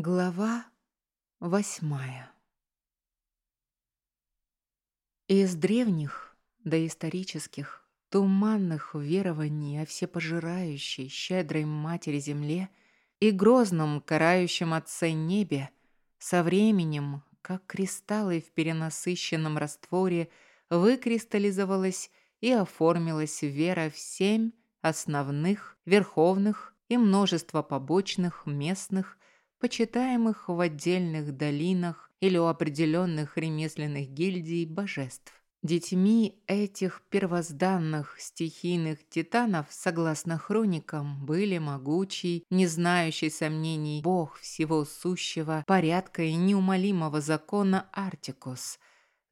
Глава восьмая. Из древних, доисторических, туманных верований о всепожирающей, щедрой Матери Земле и грозном, карающем Отце Небе, со временем, как кристаллы в перенасыщенном растворе, выкристаллизовалась и оформилась вера в семь основных, верховных и множество побочных, местных, почитаемых в отдельных долинах или у определенных ремесленных гильдий божеств. Детьми этих первозданных стихийных титанов, согласно хроникам, были могучий, не знающий сомнений бог всего сущего, порядка и неумолимого закона Артикус,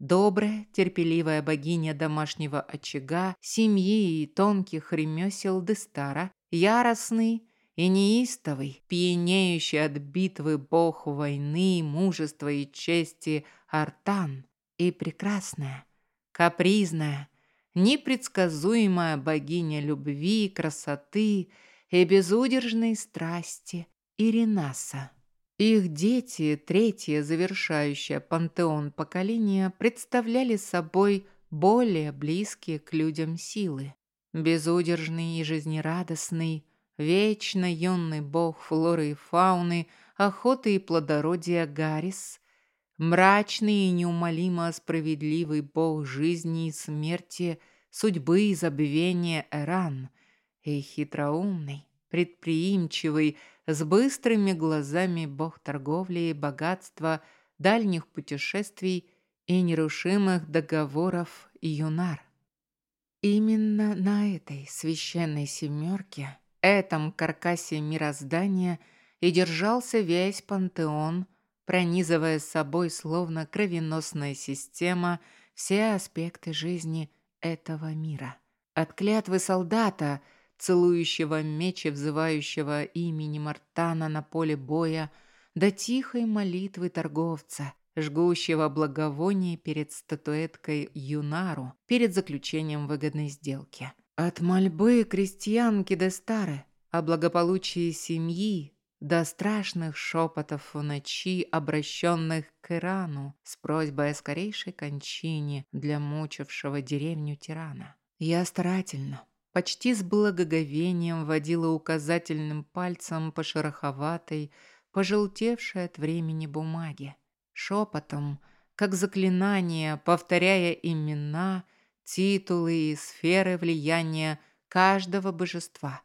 добрая, терпеливая богиня домашнего очага, семьи и тонких ремесел Дестара, яростный, и неистовый, пьянеющий от битвы бог войны, мужества и чести Артан, и прекрасная, капризная, непредсказуемая богиня любви, красоты и безудержной страсти Иринаса. Их дети, третье завершающее пантеон поколения, представляли собой более близкие к людям силы. Безудержный и жизнерадостный, вечно юный бог флоры и фауны, охоты и плодородия Гарис, мрачный и неумолимо справедливый бог жизни и смерти, судьбы и забвения Эран, и хитроумный, предприимчивый, с быстрыми глазами бог торговли и богатства, дальних путешествий и нерушимых договоров Юнар. Именно на этой священной семерке этом каркасе мироздания и держался весь пантеон, пронизывая собой словно кровеносная система все аспекты жизни этого мира. От клятвы солдата, целующего меч и взывающего имени Мартана на поле боя, до тихой молитвы торговца, жгущего благовоние перед статуэткой Юнару перед заключением выгодной сделки – от мольбы крестьянки до стары о благополучии семьи до страшных шепотов в ночи, обращенных к Ирану с просьбой о скорейшей кончине для мучившего деревню тирана. Я старательно, почти с благоговением водила указательным пальцем по шероховатой, пожелтевшей от времени бумаге, шепотом, как заклинание, повторяя имена – титулы и сферы влияния каждого божества,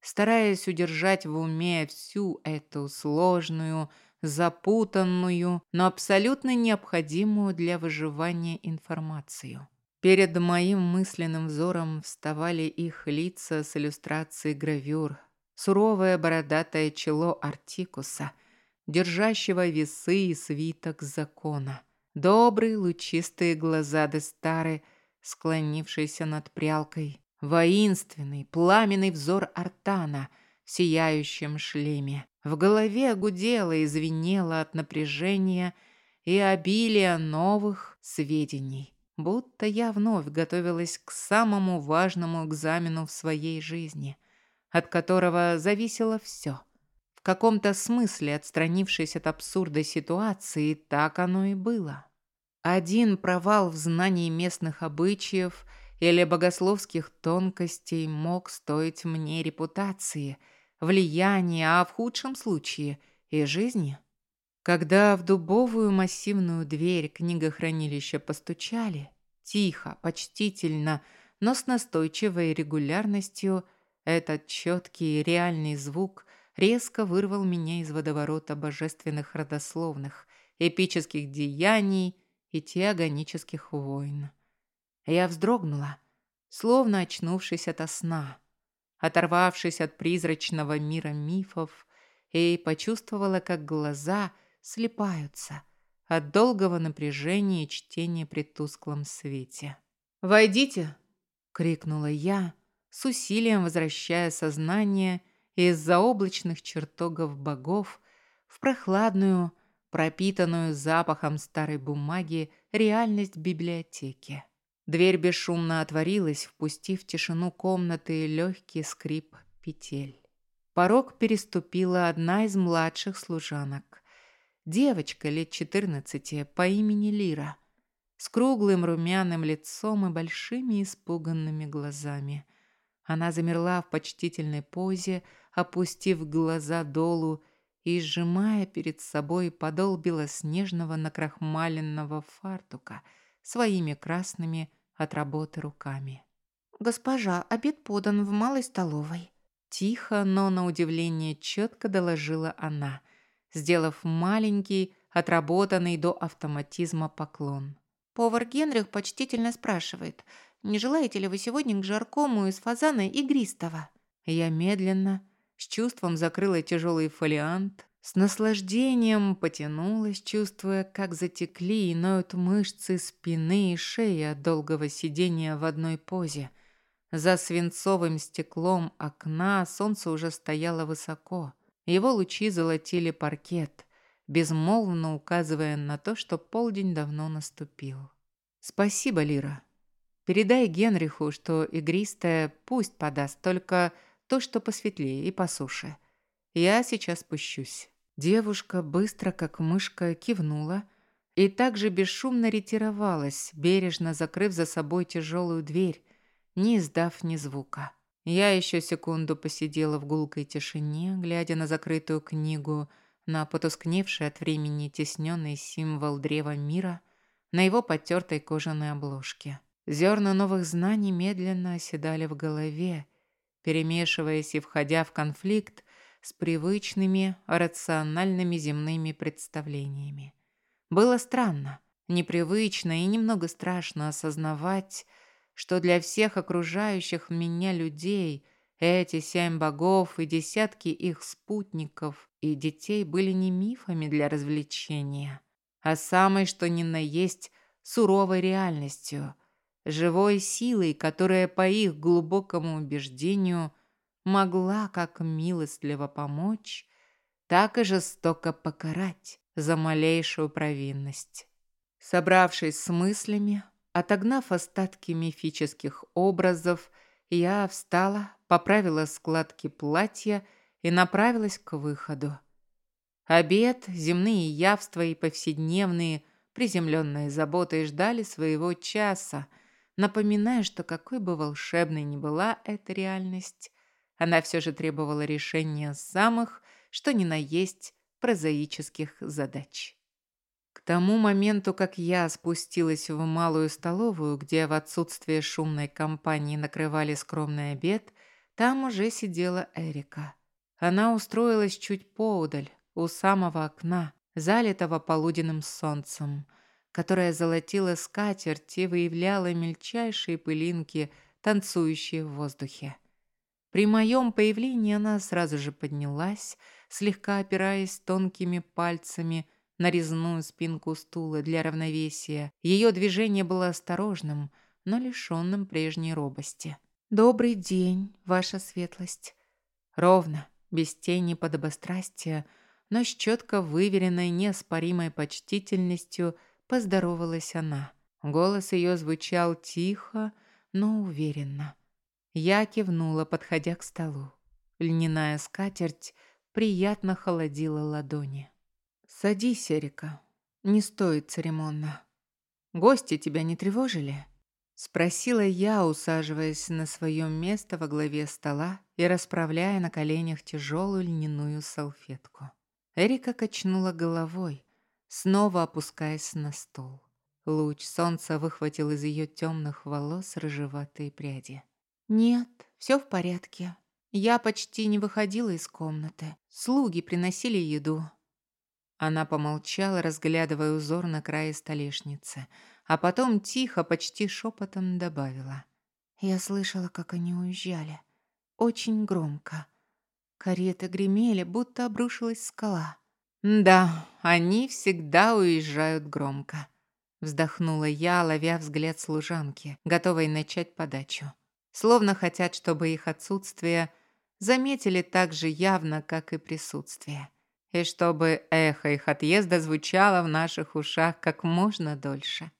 стараясь удержать в уме всю эту сложную, запутанную, но абсолютно необходимую для выживания информацию. Перед моим мысленным взором вставали их лица с иллюстрацией гравюр, суровое бородатое чело Артикуса, держащего весы и свиток закона, добрые лучистые глаза Дестары – склонившийся над прялкой, воинственный, пламенный взор Артана в сияющем шлеме. В голове гудело и звенело от напряжения и обилия новых сведений, будто я вновь готовилась к самому важному экзамену в своей жизни, от которого зависело все. В каком-то смысле, отстранившись от абсурда ситуации, так оно и было. Один провал в знании местных обычаев или богословских тонкостей мог стоить мне репутации, влияния, а в худшем случае и жизни. Когда в дубовую массивную дверь книгохранилища постучали, тихо, почтительно, но с настойчивой регулярностью, этот четкий реальный звук резко вырвал меня из водоворота божественных родословных, эпических деяний и теогонических войн. Я вздрогнула, словно очнувшись ото сна, оторвавшись от призрачного мира мифов, и почувствовала, как глаза слепаются от долгого напряжения и чтения при тусклом свете. «Войдите!» — крикнула я, с усилием возвращая сознание из заоблачных чертогов богов в прохладную, пропитанную запахом старой бумаги реальность библиотеки. Дверь бесшумно отворилась, впустив в тишину комнаты легкий скрип петель. Порог переступила одна из младших служанок. Девочка лет четырнадцати по имени Лира, с круглым румяным лицом и большими испуганными глазами. Она замерла в почтительной позе, опустив глаза долу и сжимая перед собой подол белоснежного накрахмаленного фартука своими красными от работы руками. «Госпожа, обед подан в малой столовой». Тихо, но на удивление четко доложила она, сделав маленький, отработанный до автоматизма поклон. Повар Генрих почтительно спрашивает, не желаете ли вы сегодня к жаркому из фазана игристого? Я медленно, с чувством закрыла тяжелый фолиант, с наслаждением потянулась, чувствуя, как затекли и ноют мышцы спины и шеи от долгого сидения в одной позе. За свинцовым стеклом окна солнце уже стояло высоко. Его лучи золотили паркет, безмолвно указывая на то, что полдень давно наступил. «Спасибо, Лира. Передай Генриху, что игристая пусть подаст, только то, что посветлее и по суше. Я сейчас спущусь». Девушка быстро, как мышка, кивнула и также бесшумно ретировалась, бережно закрыв за собой тяжелую дверь, не издав ни звука. Я еще секунду посидела в гулкой тишине, глядя на закрытую книгу, на потускневший от времени тесненный символ древа мира, на его потертой кожаной обложке. Зерна новых знаний медленно оседали в голове, перемешиваясь и входя в конфликт с привычными, рациональными земными представлениями. Было странно, непривычно и немного страшно осознавать, что для всех окружающих меня людей эти семь богов и десятки их спутников и детей были не мифами для развлечения, а самой что ни на есть суровой реальностью – живой силой, которая, по их глубокому убеждению, могла как милостливо помочь, так и жестоко покарать за малейшую провинность. Собравшись с мыслями, отогнав остатки мифических образов, я встала, поправила складки платья и направилась к выходу. Обед, земные явства и повседневные приземленные заботы ждали своего часа, напоминая, что какой бы волшебной ни была эта реальность, она все же требовала решения самых, что ни на есть, прозаических задач. К тому моменту, как я спустилась в малую столовую, где в отсутствие шумной компании накрывали скромный обед, там уже сидела Эрика. Она устроилась чуть поудаль, у самого окна, залитого полуденным солнцем, которая золотила скатерть и выявляла мельчайшие пылинки, танцующие в воздухе. При моем появлении она сразу же поднялась, слегка опираясь тонкими пальцами на резную спинку стула для равновесия. Ее движение было осторожным, но лишенным прежней робости. «Добрый день, ваша светлость!» Ровно, без тени подобострастия, но с четко выверенной, неоспоримой почтительностью – поздоровалась она. Голос ее звучал тихо, но уверенно. Я кивнула, подходя к столу. Льняная скатерть приятно холодила ладони. «Садись, Эрика. Не стоит церемонно. Гости тебя не тревожили?» Спросила я, усаживаясь на свое место во главе стола и расправляя на коленях тяжелую льняную салфетку. Эрика качнула головой, снова опускаясь на стол. Луч солнца выхватил из ее темных волос рыжеватые пряди. «Нет, все в порядке. Я почти не выходила из комнаты. Слуги приносили еду». Она помолчала, разглядывая узор на крае столешницы, а потом тихо, почти шепотом добавила. «Я слышала, как они уезжали. Очень громко. Кареты гремели, будто обрушилась скала. «Да, они всегда уезжают громко», — вздохнула я, ловя взгляд служанки, готовой начать подачу. Словно хотят, чтобы их отсутствие заметили так же явно, как и присутствие. И чтобы эхо их отъезда звучало в наших ушах как можно дольше.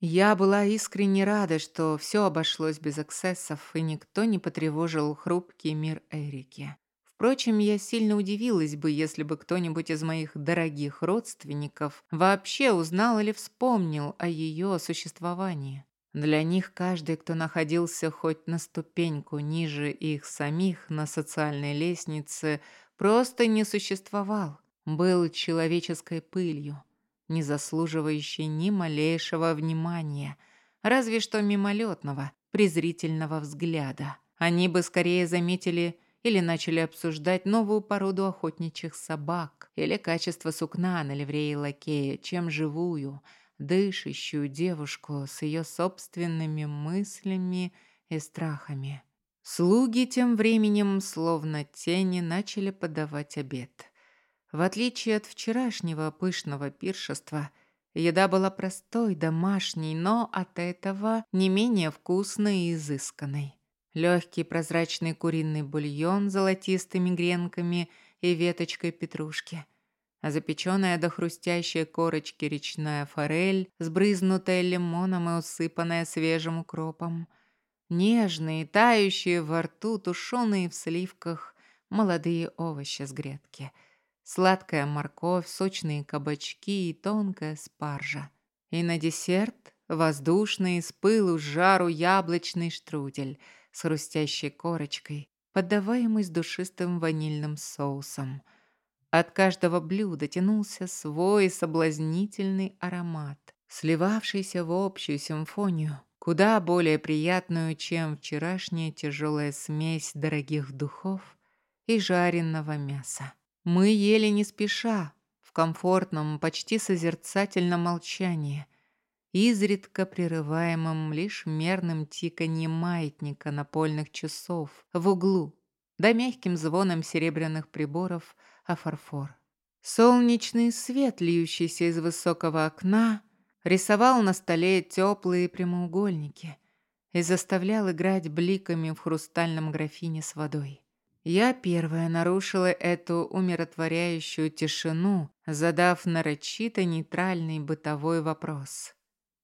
Я была искренне рада, что все обошлось без эксцессов, и никто не потревожил хрупкий мир Эрики. Впрочем, я сильно удивилась бы, если бы кто-нибудь из моих дорогих родственников вообще узнал или вспомнил о ее существовании. Для них каждый, кто находился хоть на ступеньку ниже их самих на социальной лестнице, просто не существовал, был человеческой пылью, не заслуживающей ни малейшего внимания, разве что мимолетного, презрительного взгляда. Они бы скорее заметили или начали обсуждать новую породу охотничьих собак или качество сукна на ливреи лакея, чем живую – дышащую девушку с ее собственными мыслями и страхами. Слуги тем временем, словно тени, начали подавать обед. В отличие от вчерашнего пышного пиршества, еда была простой, домашней, но от этого не менее вкусной и изысканной. Легкий прозрачный куриный бульон с золотистыми гренками и веточкой петрушки – а запеченная до хрустящей корочки речная форель, сбрызнутая лимоном и усыпанная свежим укропом. Нежные, тающие во рту, тушеные в сливках молодые овощи с грядки. Сладкая морковь, сочные кабачки и тонкая спаржа. И на десерт воздушный, с пылу, с жару яблочный штрудель с хрустящей корочкой, поддаваемый с душистым ванильным соусом – от каждого блюда тянулся свой соблазнительный аромат, сливавшийся в общую симфонию, куда более приятную, чем вчерашняя тяжелая смесь дорогих духов и жареного мяса. Мы ели не спеша, в комфортном, почти созерцательном молчании, изредка прерываемым лишь мерным тиканьем маятника напольных часов в углу, да мягким звоном серебряных приборов – а фарфор. Солнечный свет, льющийся из высокого окна, рисовал на столе теплые прямоугольники и заставлял играть бликами в хрустальном графине с водой. Я первая нарушила эту умиротворяющую тишину, задав нарочито нейтральный бытовой вопрос.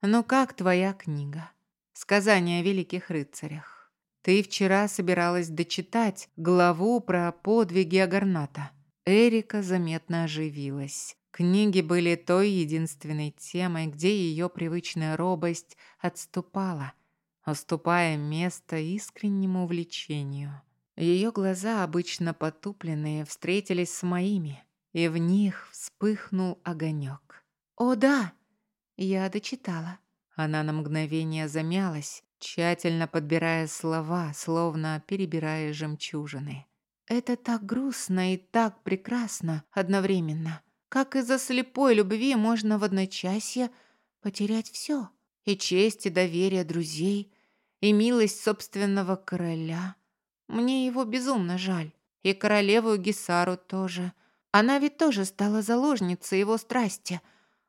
«Ну как твоя книга? Сказания о великих рыцарях. Ты вчера собиралась дочитать главу про подвиги Агарната». Эрика заметно оживилась. Книги были той единственной темой, где ее привычная робость отступала, уступая место искреннему увлечению. Ее глаза, обычно потупленные, встретились с моими, и в них вспыхнул огонек. «О, да!» Я дочитала. Она на мгновение замялась, тщательно подбирая слова, словно перебирая жемчужины. Это так грустно и так прекрасно одновременно. Как из-за слепой любви можно в одночасье потерять все. И честь, и доверие друзей, и милость собственного короля. Мне его безумно жаль. И королеву Гисару тоже. Она ведь тоже стала заложницей его страсти.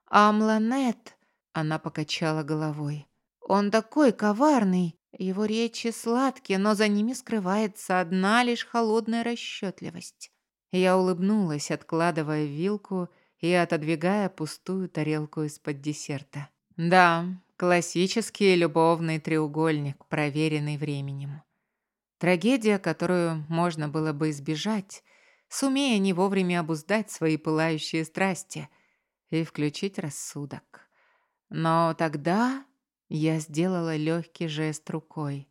А Мланет... Она покачала головой. Он такой коварный, его речи сладкие, но за ними скрывается одна лишь холодная расчетливость. Я улыбнулась, откладывая вилку и отодвигая пустую тарелку из-под десерта. Да, классический любовный треугольник, проверенный временем. Трагедия, которую можно было бы избежать, сумея не вовремя обуздать свои пылающие страсти и включить рассудок. Но тогда я сделала легкий жест рукой.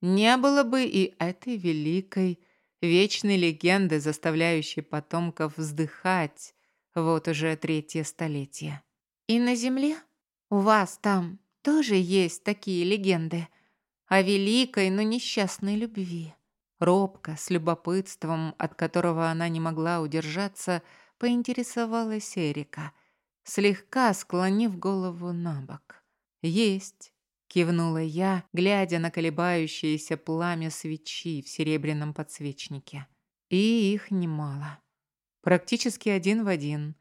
Не было бы и этой великой, вечной легенды, заставляющей потомков вздыхать вот уже третье столетие. И на земле у вас там тоже есть такие легенды о великой, но несчастной любви. Робко, с любопытством, от которого она не могла удержаться, поинтересовалась Эрика, слегка склонив голову на бок. «Есть», — кивнула я, глядя на колебающееся пламя свечи в серебряном подсвечнике. И их немало. Практически один в один.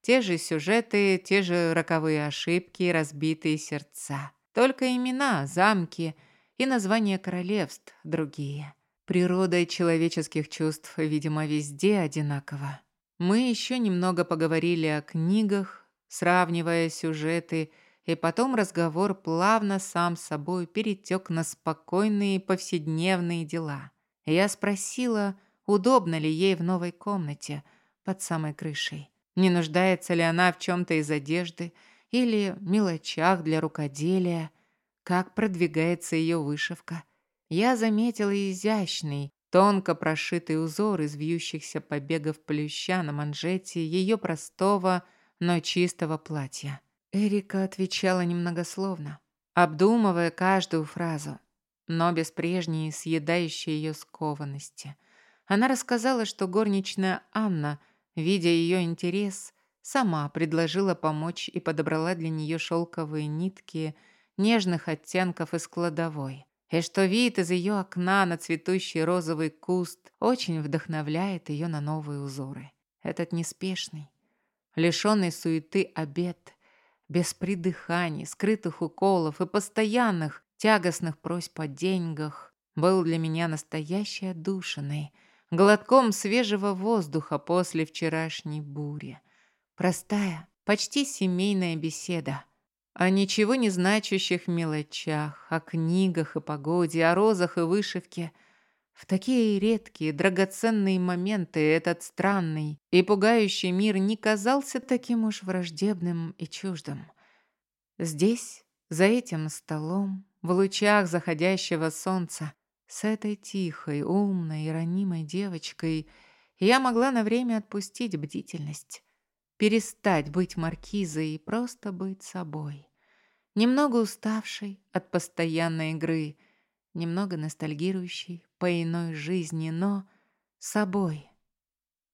Те же сюжеты, те же роковые ошибки, разбитые сердца. Только имена, замки и названия королевств другие. Природа человеческих чувств, видимо, везде одинакова. Мы еще немного поговорили о книгах, сравнивая сюжеты и потом разговор плавно сам собой перетек на спокойные повседневные дела. Я спросила, удобно ли ей в новой комнате под самой крышей. Не нуждается ли она в чем-то из одежды или мелочах для рукоделия, как продвигается ее вышивка. Я заметила изящный, тонко прошитый узор из вьющихся побегов плюща на манжете ее простого, но чистого платья. Эрика отвечала немногословно, обдумывая каждую фразу, но без прежней съедающей ее скованности. Она рассказала, что горничная Анна, видя ее интерес, сама предложила помочь и подобрала для нее шелковые нитки нежных оттенков из кладовой. И что вид из ее окна на цветущий розовый куст очень вдохновляет ее на новые узоры. Этот неспешный, лишенный суеты обед, без придыханий, скрытых уколов и постоянных тягостных просьб о деньгах, был для меня настоящей отдушиной, глотком свежего воздуха после вчерашней бури. Простая, почти семейная беседа. О ничего не значащих мелочах, о книгах и погоде, о розах и вышивке. В такие редкие, драгоценные моменты этот странный и пугающий мир не казался таким уж враждебным и чуждым. Здесь, за этим столом, в лучах заходящего солнца, с этой тихой, умной и ранимой девочкой я могла на время отпустить бдительность перестать быть маркизой и просто быть собой. Немного уставшей от постоянной игры, немного ностальгирующей по иной жизни, но собой.